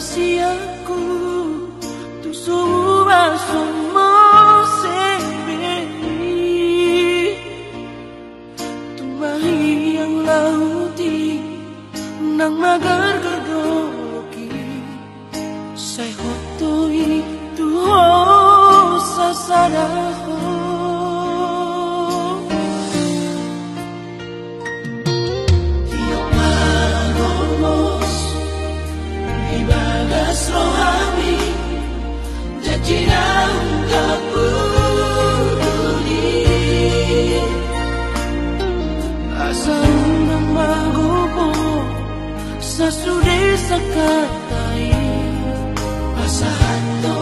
Si aku tu suba somos sebeli Tumahi yang lauti ng magarga tayo pasahan to.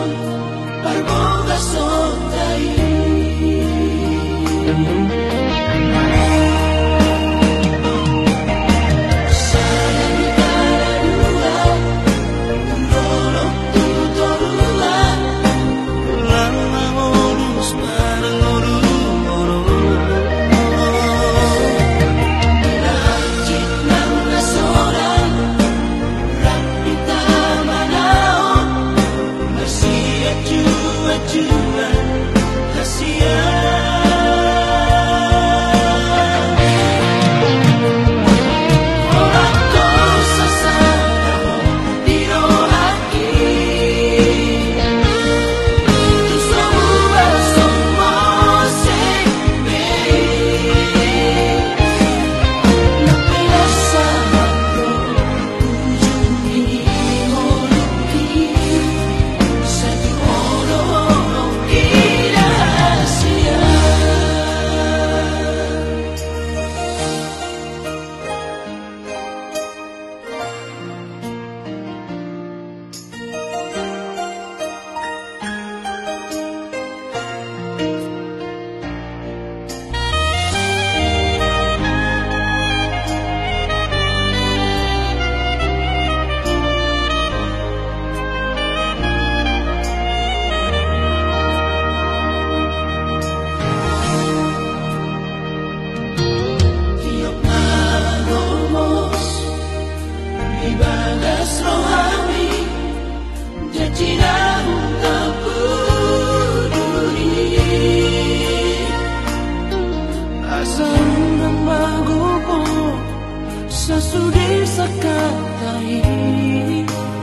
sudi sa katai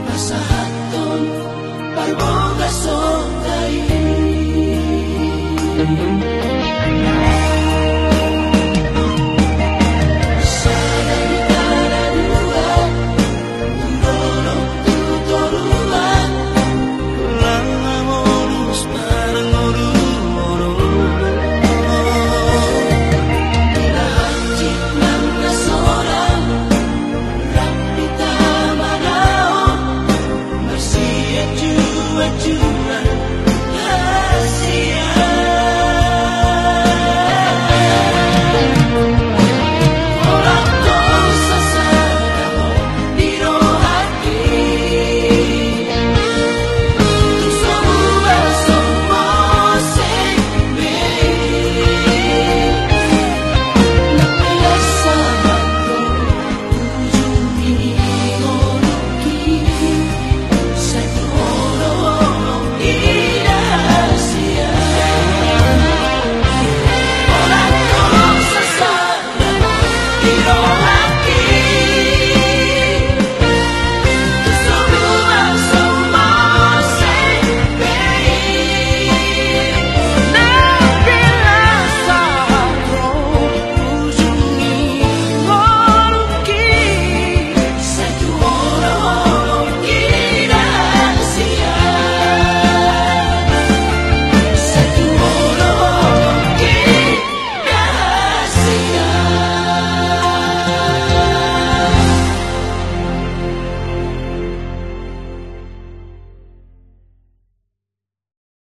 Nasa haton Parboga so Thank you.